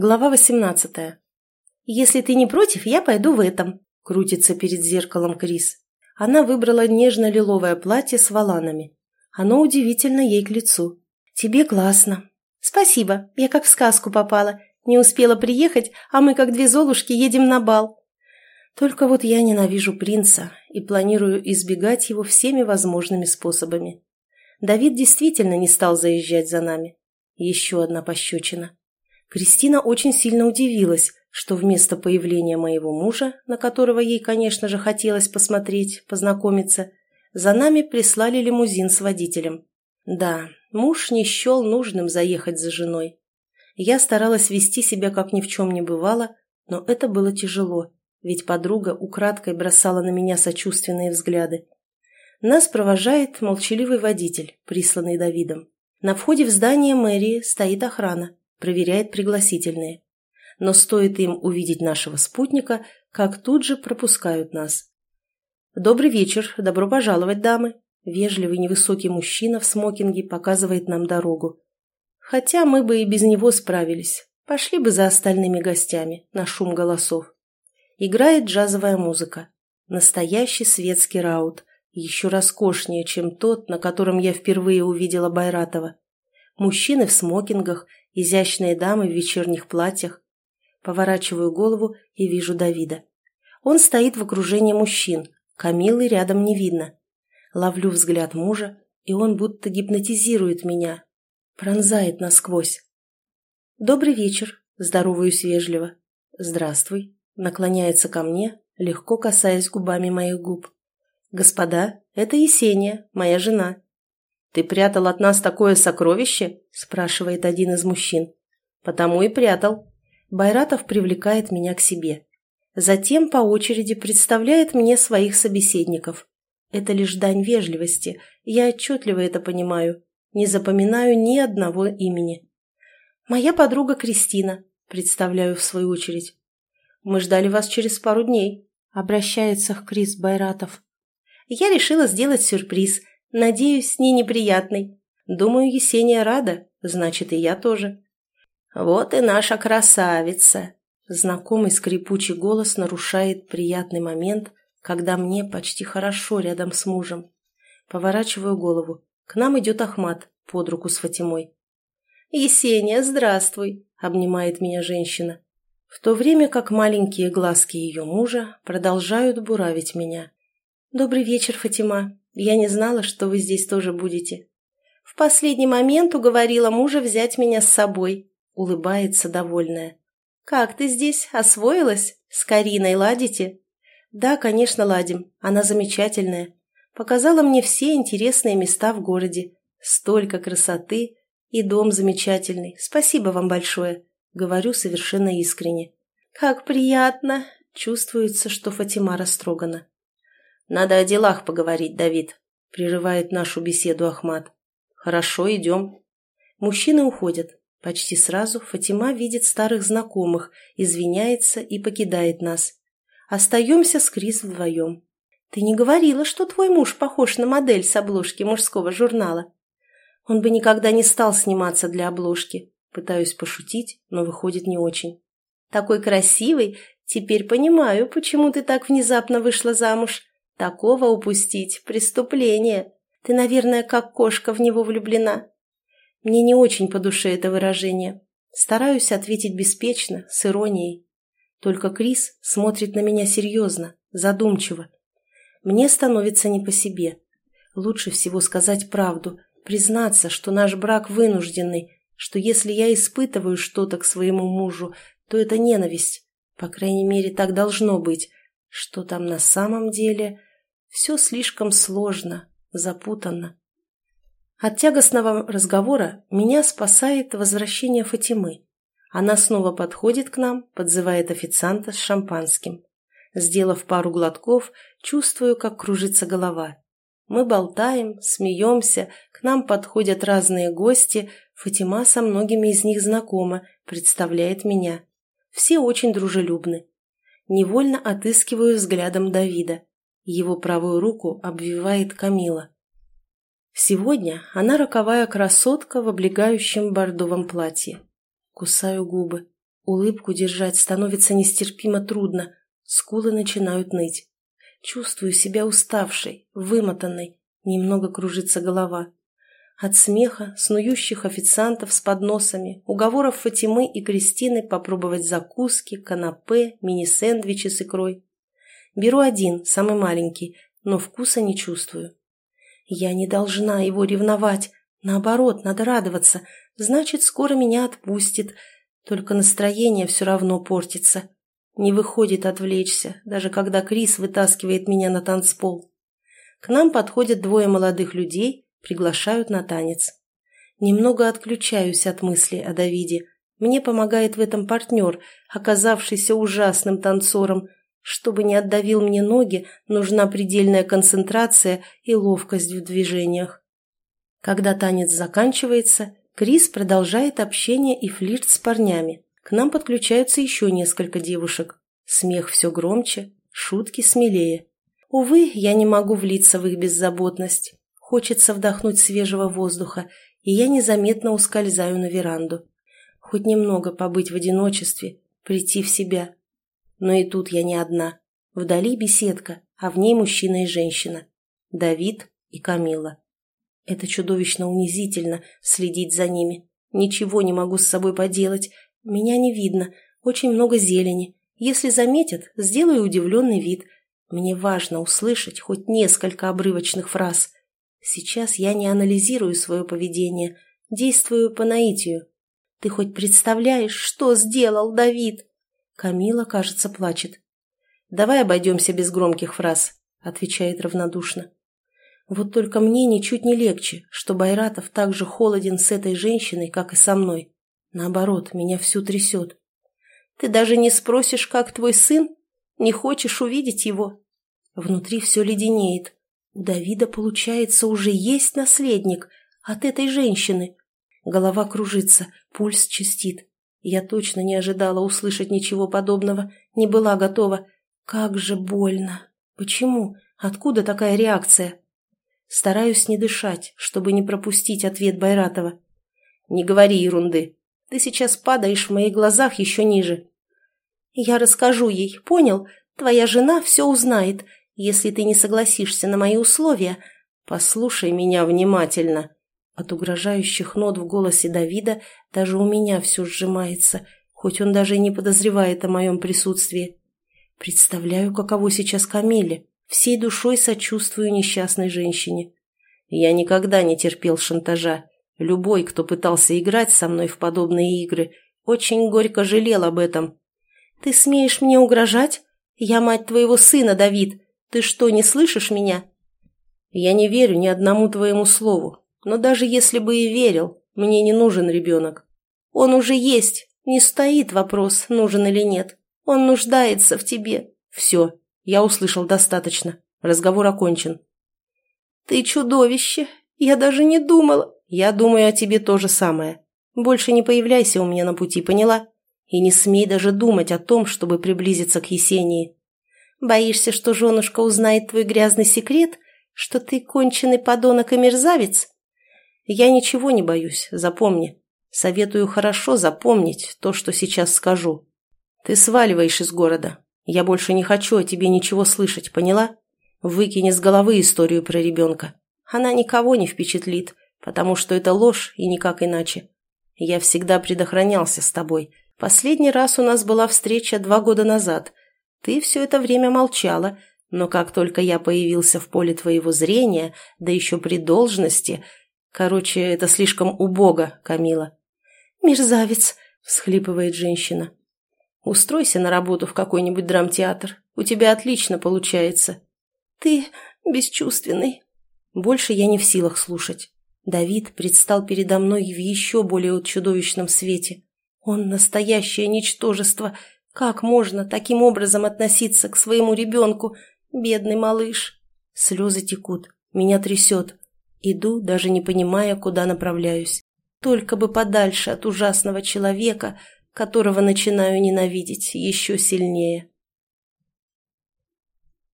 Глава 18. «Если ты не против, я пойду в этом», — крутится перед зеркалом Крис. Она выбрала нежно-лиловое платье с воланами. Оно удивительно ей к лицу. «Тебе классно». «Спасибо, я как в сказку попала. Не успела приехать, а мы, как две золушки, едем на бал». Только вот я ненавижу принца и планирую избегать его всеми возможными способами. Давид действительно не стал заезжать за нами. Еще одна пощечина. Кристина очень сильно удивилась, что вместо появления моего мужа, на которого ей, конечно же, хотелось посмотреть, познакомиться, за нами прислали лимузин с водителем. Да, муж не счел нужным заехать за женой. Я старалась вести себя, как ни в чем не бывало, но это было тяжело, ведь подруга украдкой бросала на меня сочувственные взгляды. Нас провожает молчаливый водитель, присланный Давидом. На входе в здание мэрии стоит охрана проверяет пригласительные. Но стоит им увидеть нашего спутника, как тут же пропускают нас. «Добрый вечер, добро пожаловать, дамы!» Вежливый невысокий мужчина в смокинге показывает нам дорогу. Хотя мы бы и без него справились. Пошли бы за остальными гостями на шум голосов. Играет джазовая музыка. Настоящий светский раут. Еще роскошнее, чем тот, на котором я впервые увидела Байратова. Мужчины в смокингах изящные дамы в вечерних платьях. Поворачиваю голову и вижу Давида. Он стоит в окружении мужчин, Камилы рядом не видно. Ловлю взгляд мужа, и он будто гипнотизирует меня, пронзает насквозь. «Добрый вечер», – здороваюсь вежливо. «Здравствуй», – наклоняется ко мне, легко касаясь губами моих губ. «Господа, это Есения, моя жена». «Ты прятал от нас такое сокровище?» – спрашивает один из мужчин. «Потому и прятал». Байратов привлекает меня к себе. Затем по очереди представляет мне своих собеседников. Это лишь дань вежливости, я отчетливо это понимаю. Не запоминаю ни одного имени. «Моя подруга Кристина», – представляю в свою очередь. «Мы ждали вас через пару дней», – обращается к Крис Байратов. «Я решила сделать сюрприз – Надеюсь, не неприятный. Думаю, Есения рада, значит, и я тоже. Вот и наша красавица. Знакомый скрипучий голос нарушает приятный момент, когда мне почти хорошо рядом с мужем. Поворачиваю голову. К нам идет Ахмат под руку с Фатимой. «Есения, здравствуй!» – обнимает меня женщина. В то время как маленькие глазки ее мужа продолжают буравить меня. «Добрый вечер, Фатима. Я не знала, что вы здесь тоже будете. В последний момент уговорила мужа взять меня с собой. Улыбается довольная. Как ты здесь? Освоилась? С Кариной ладите? Да, конечно, ладим. Она замечательная. Показала мне все интересные места в городе. Столько красоты. И дом замечательный. Спасибо вам большое. Говорю совершенно искренне. Как приятно. Чувствуется, что Фатима растрогана. «Надо о делах поговорить, Давид», — прерывает нашу беседу Ахмат. «Хорошо, идем». Мужчины уходят. Почти сразу Фатима видит старых знакомых, извиняется и покидает нас. Остаемся с Крис вдвоем. «Ты не говорила, что твой муж похож на модель с обложки мужского журнала?» «Он бы никогда не стал сниматься для обложки». Пытаюсь пошутить, но выходит не очень. «Такой красивый! Теперь понимаю, почему ты так внезапно вышла замуж. Такого упустить – преступление. Ты, наверное, как кошка в него влюблена. Мне не очень по душе это выражение. Стараюсь ответить беспечно, с иронией. Только Крис смотрит на меня серьезно, задумчиво. Мне становится не по себе. Лучше всего сказать правду, признаться, что наш брак вынужденный, что если я испытываю что-то к своему мужу, то это ненависть. По крайней мере, так должно быть. Что там на самом деле, все слишком сложно, запутанно. От тягостного разговора меня спасает возвращение Фатимы. Она снова подходит к нам, подзывает официанта с шампанским. Сделав пару глотков, чувствую, как кружится голова. Мы болтаем, смеемся, к нам подходят разные гости, Фатима со многими из них знакома, представляет меня. Все очень дружелюбны. Невольно отыскиваю взглядом Давида. Его правую руку обвивает Камила. Сегодня она роковая красотка в облегающем бордовом платье. Кусаю губы. Улыбку держать становится нестерпимо трудно, скулы начинают ныть. Чувствую себя уставшей, вымотанной, немного кружится голова. От смеха, снующих официантов с подносами, уговоров Фатимы и Кристины попробовать закуски, канапе, мини-сэндвичи с икрой. Беру один, самый маленький, но вкуса не чувствую. Я не должна его ревновать, наоборот, надо радоваться, значит, скоро меня отпустит, только настроение все равно портится. Не выходит отвлечься, даже когда Крис вытаскивает меня на танцпол. К нам подходят двое молодых людей – приглашают на танец. Немного отключаюсь от мысли о Давиде. Мне помогает в этом партнер, оказавшийся ужасным танцором. Чтобы не отдавил мне ноги, нужна предельная концентрация и ловкость в движениях. Когда танец заканчивается, Крис продолжает общение и флирт с парнями. К нам подключаются еще несколько девушек. Смех все громче, шутки смелее. Увы, я не могу влиться в их беззаботность. Хочется вдохнуть свежего воздуха, и я незаметно ускользаю на веранду. Хоть немного побыть в одиночестве, прийти в себя. Но и тут я не одна. Вдали беседка, а в ней мужчина и женщина. Давид и Камила. Это чудовищно унизительно следить за ними. Ничего не могу с собой поделать. Меня не видно. Очень много зелени. Если заметят, сделаю удивленный вид. Мне важно услышать хоть несколько обрывочных фраз. Сейчас я не анализирую свое поведение, действую по наитию. Ты хоть представляешь, что сделал Давид? Камила, кажется, плачет. Давай обойдемся без громких фраз, отвечает равнодушно. Вот только мне ничуть не легче, что Байратов так же холоден с этой женщиной, как и со мной. Наоборот, меня всю трясет. Ты даже не спросишь, как твой сын? Не хочешь увидеть его? Внутри все леденеет. У Давида, получается, уже есть наследник от этой женщины. Голова кружится, пульс частит. Я точно не ожидала услышать ничего подобного, не была готова. Как же больно. Почему? Откуда такая реакция? Стараюсь не дышать, чтобы не пропустить ответ Байратова. Не говори ерунды. Ты сейчас падаешь в моих глазах еще ниже. Я расскажу ей, понял? Твоя жена все узнает, если ты не согласишься на мои условия, послушай меня внимательно». От угрожающих нот в голосе Давида даже у меня все сжимается, хоть он даже и не подозревает о моем присутствии. Представляю, каково сейчас Камиле. Всей душой сочувствую несчастной женщине. Я никогда не терпел шантажа. Любой, кто пытался играть со мной в подобные игры, очень горько жалел об этом. «Ты смеешь мне угрожать? Я мать твоего сына, Давид. Ты что, не слышишь меня?» «Я не верю ни одному твоему слову, но даже если бы и верил, мне не нужен ребенок. Он уже есть, не стоит вопрос, нужен или нет. Он нуждается в тебе. Все, я услышал достаточно. Разговор окончен». «Ты чудовище! Я даже не думала!» «Я думаю о тебе то же самое. Больше не появляйся у меня на пути, поняла? И не смей даже думать о том, чтобы приблизиться к Есении. Боишься, что женушка узнает твой грязный секрет, что ты конченый подонок и мерзавец? Я ничего не боюсь, запомни. Советую хорошо запомнить то, что сейчас скажу. Ты сваливаешь из города. Я больше не хочу о тебе ничего слышать, поняла? Выкини с головы историю про ребенка. Она никого не впечатлит, потому что это ложь и никак иначе. Я всегда предохранялся с тобой. Последний раз у нас была встреча два года назад, ты все это время молчала, но как только я появился в поле твоего зрения, да еще при должности... Короче, это слишком убого, Камила. «Мерзавец!» — всхлипывает женщина. «Устройся на работу в какой-нибудь драмтеатр. У тебя отлично получается». «Ты бесчувственный». Больше я не в силах слушать. Давид предстал передо мной в еще более чудовищном свете. Он настоящее ничтожество, как можно таким образом относиться к своему ребенку, бедный малыш? Слезы текут, меня трясет. Иду, даже не понимая, куда направляюсь. Только бы подальше от ужасного человека, которого начинаю ненавидеть еще сильнее.